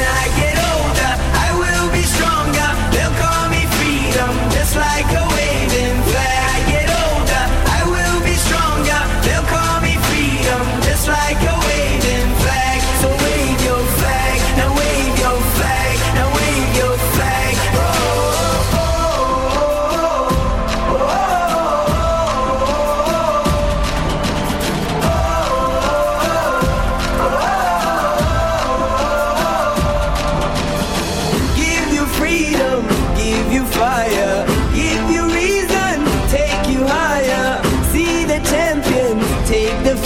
night.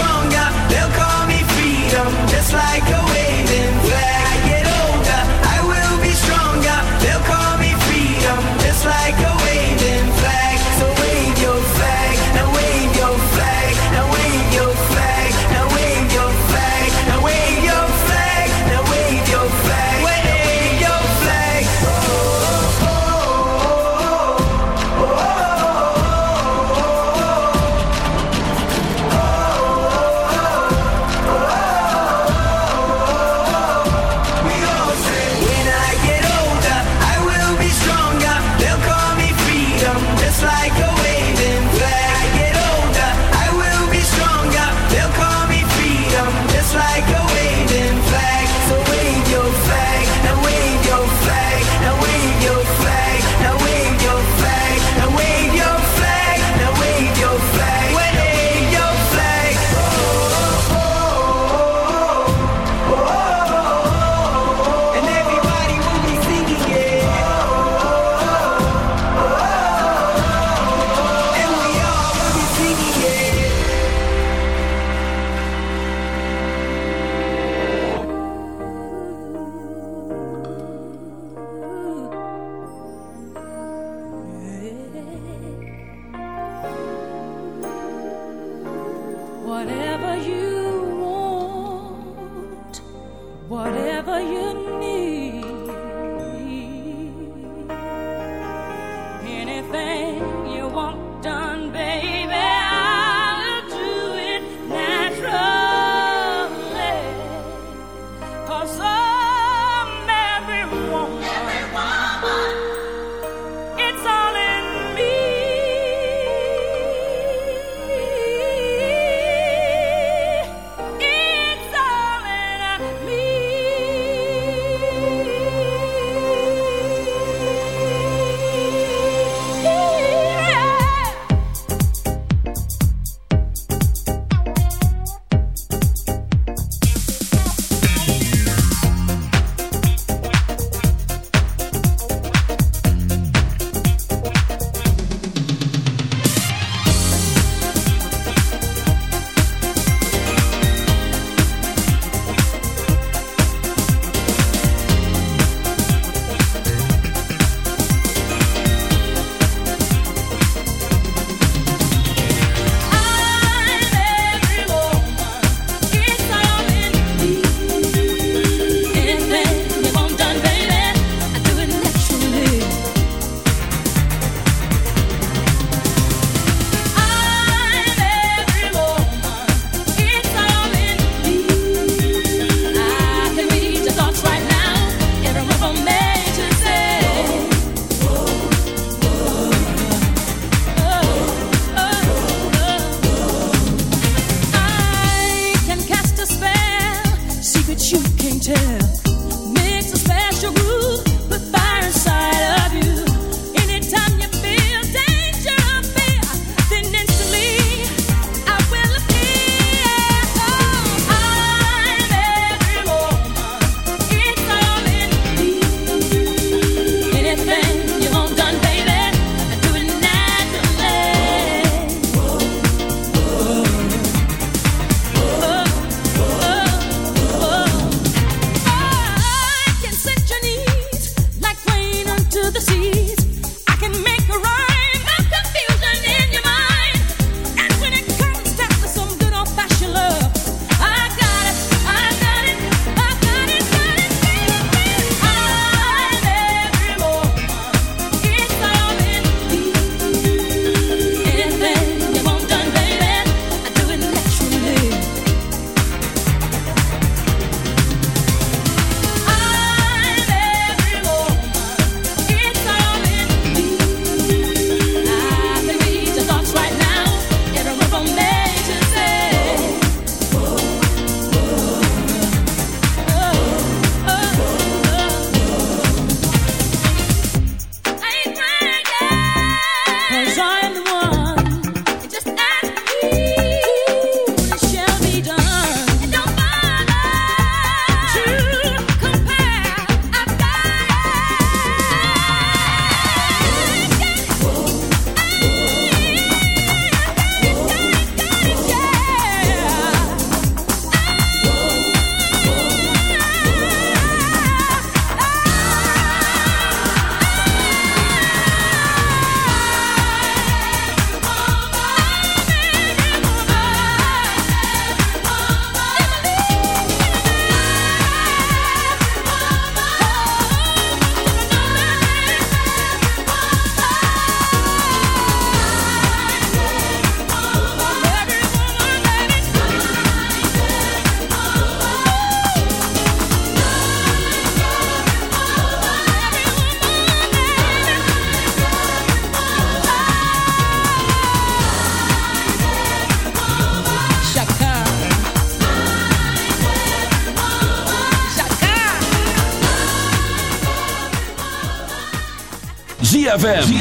stronger. They'll call me freedom, just like a wave.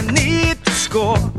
I need to score.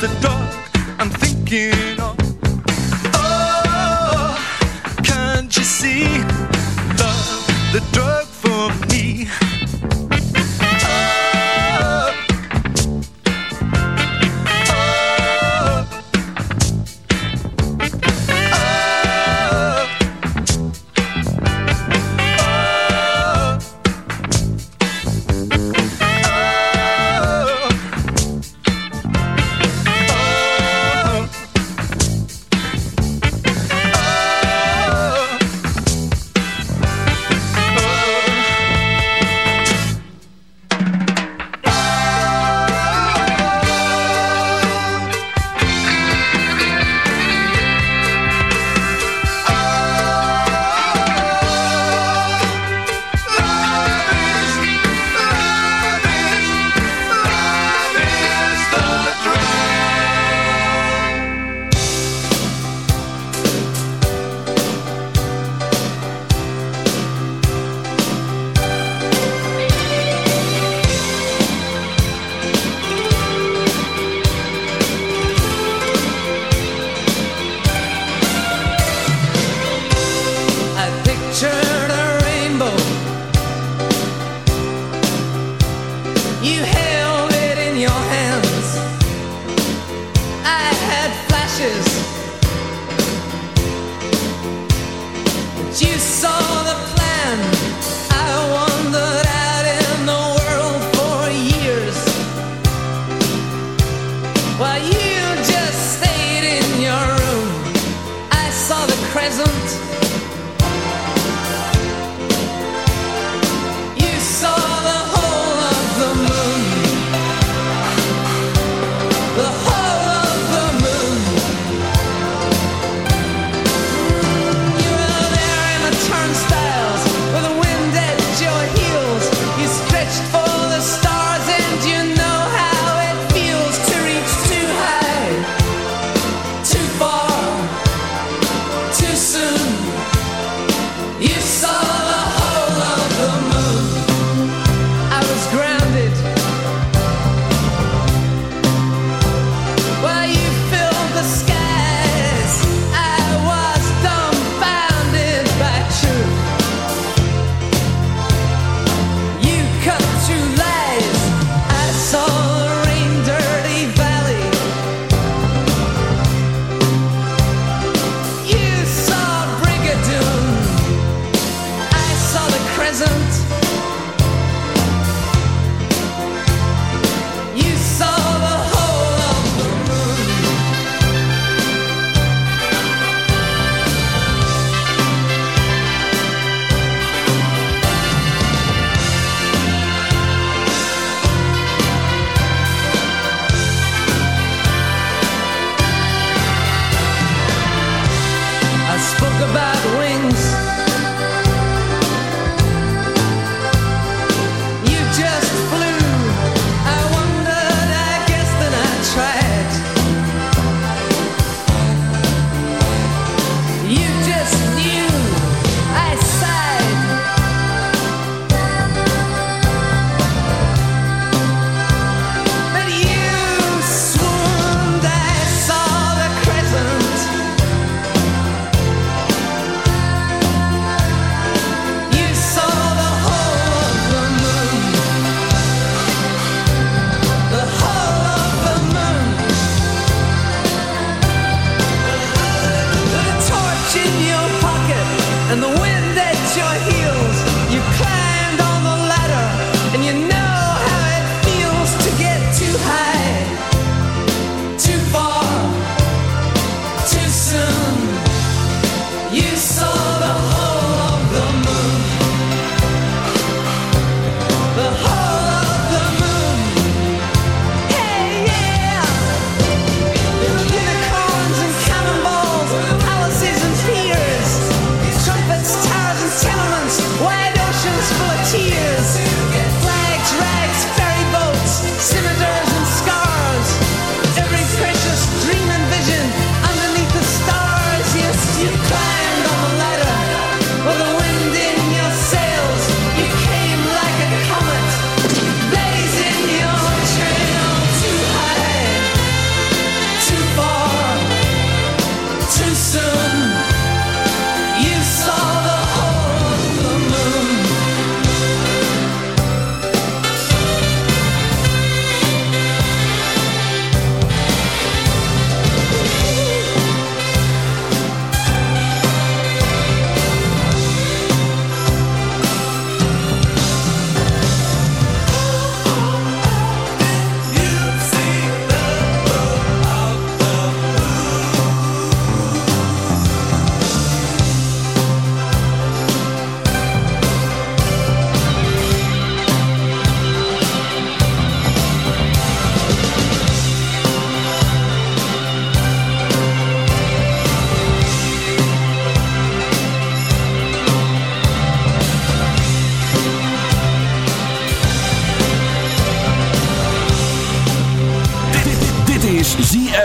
The drug I'm thinking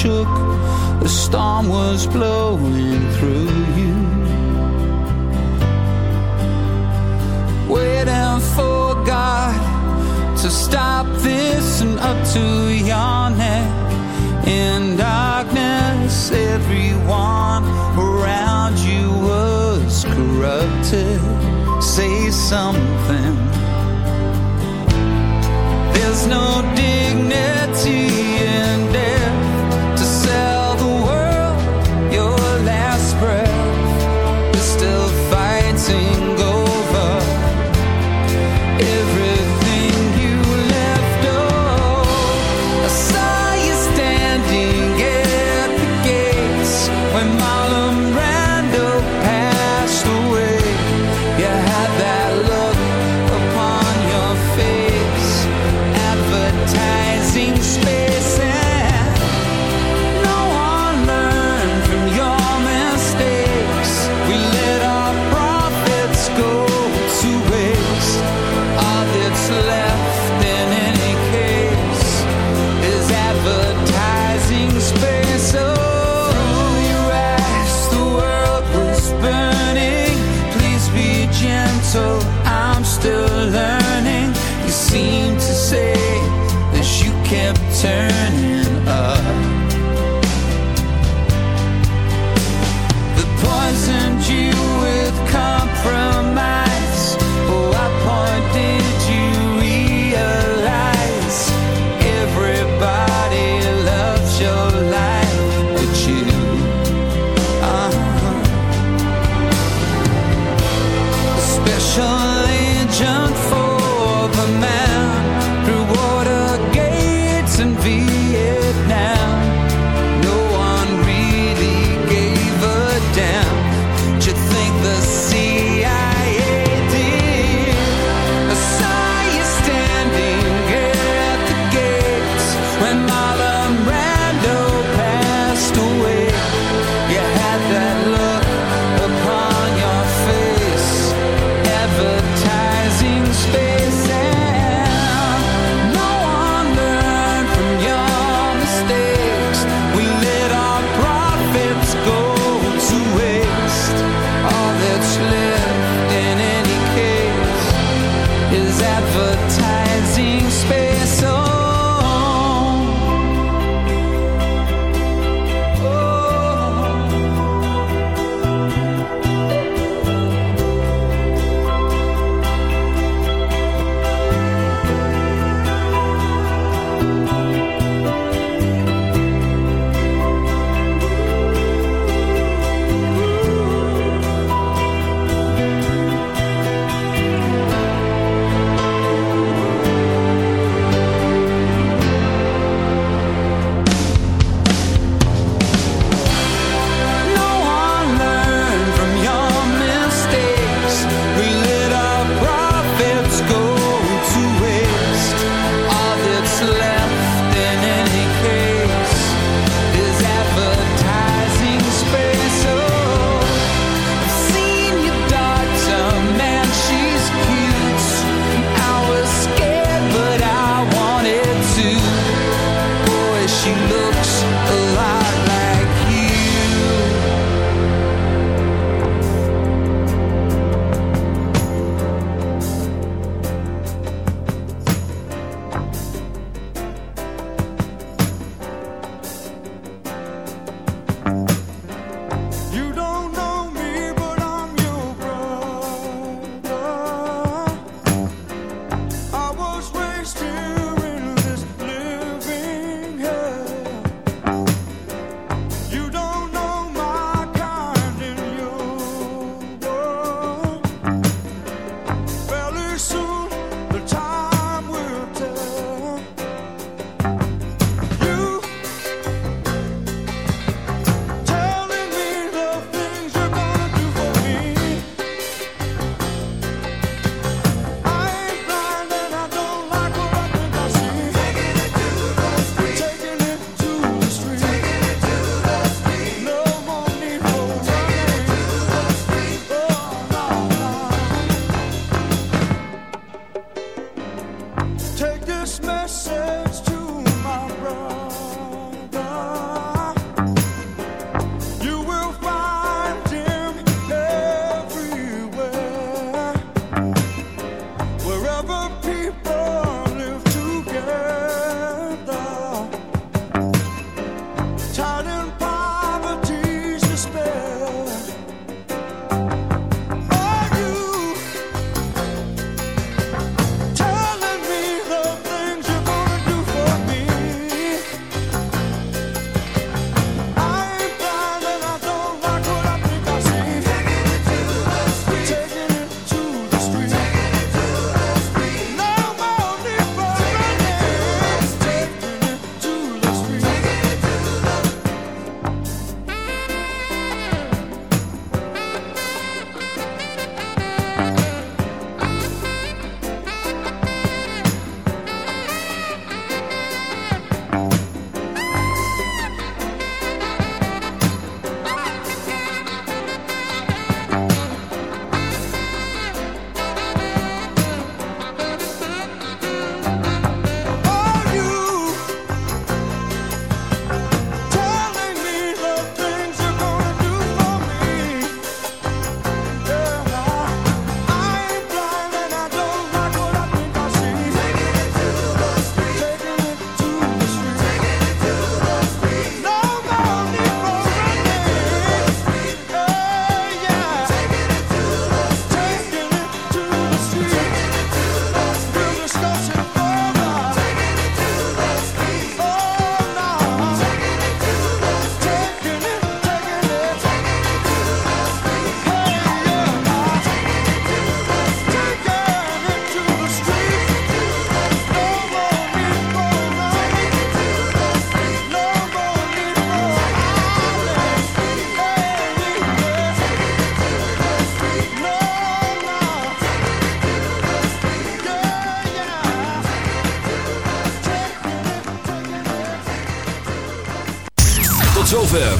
shook, the storm was blowing through you. Waiting for God to stop this and up to your neck. In darkness, everyone around you was corrupted. Say something. There's no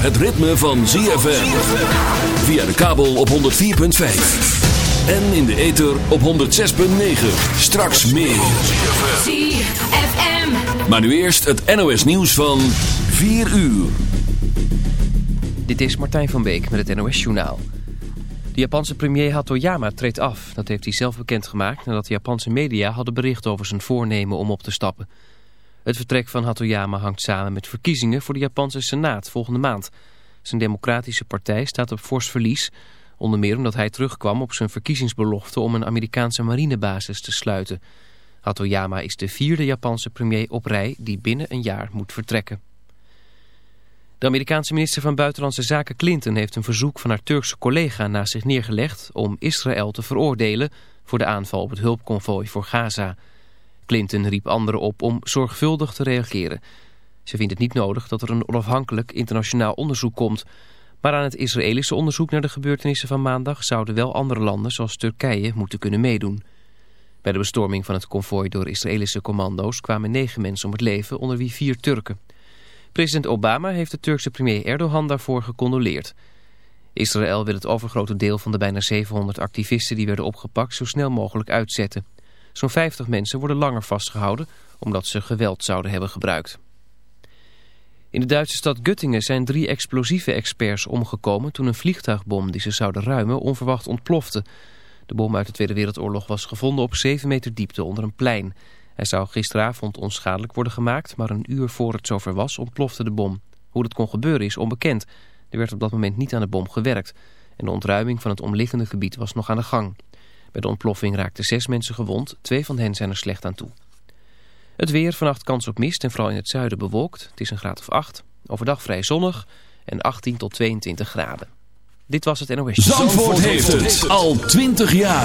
het ritme van ZFM. Via de kabel op 104.5. En in de ether op 106.9. Straks meer. ZFM. Maar nu eerst het NOS nieuws van 4 uur. Dit is Martijn van Beek met het NOS Journaal. De Japanse premier Hatoyama treedt af. Dat heeft hij zelf bekendgemaakt nadat de Japanse media hadden bericht over zijn voornemen om op te stappen. Het vertrek van Hatoyama hangt samen met verkiezingen voor de Japanse Senaat volgende maand. Zijn democratische partij staat op fors verlies, onder meer omdat hij terugkwam op zijn verkiezingsbelofte om een Amerikaanse marinebasis te sluiten. Hatoyama is de vierde Japanse premier op rij die binnen een jaar moet vertrekken. De Amerikaanse minister van Buitenlandse Zaken Clinton heeft een verzoek van haar Turkse collega naast zich neergelegd om Israël te veroordelen voor de aanval op het hulpconvooi voor Gaza. Clinton riep anderen op om zorgvuldig te reageren. Ze vindt het niet nodig dat er een onafhankelijk internationaal onderzoek komt. Maar aan het Israëlische onderzoek naar de gebeurtenissen van maandag zouden wel andere landen zoals Turkije moeten kunnen meedoen. Bij de bestorming van het konvooi door Israëlische commando's kwamen negen mensen om het leven, onder wie vier Turken. President Obama heeft de Turkse premier Erdogan daarvoor gecondoleerd. Israël wil het overgrote deel van de bijna 700 activisten die werden opgepakt zo snel mogelijk uitzetten. Zo'n 50 mensen worden langer vastgehouden omdat ze geweld zouden hebben gebruikt. In de Duitse stad Göttingen zijn drie explosieve experts omgekomen toen een vliegtuigbom die ze zouden ruimen onverwacht ontplofte. De bom uit de Tweede Wereldoorlog was gevonden op 7 meter diepte onder een plein. Hij zou gisteravond onschadelijk worden gemaakt, maar een uur voor het zover was ontplofte de bom. Hoe dat kon gebeuren is onbekend. Er werd op dat moment niet aan de bom gewerkt en de ontruiming van het omliggende gebied was nog aan de gang. Bij de ontploffing raakten zes mensen gewond, twee van hen zijn er slecht aan toe. Het weer, vannacht kans op mist en vooral in het zuiden bewolkt. Het is een graad of 8. Overdag vrij zonnig en 18 tot 22 graden. Dit was het NOS. Zandvoort heeft het al 20 jaar.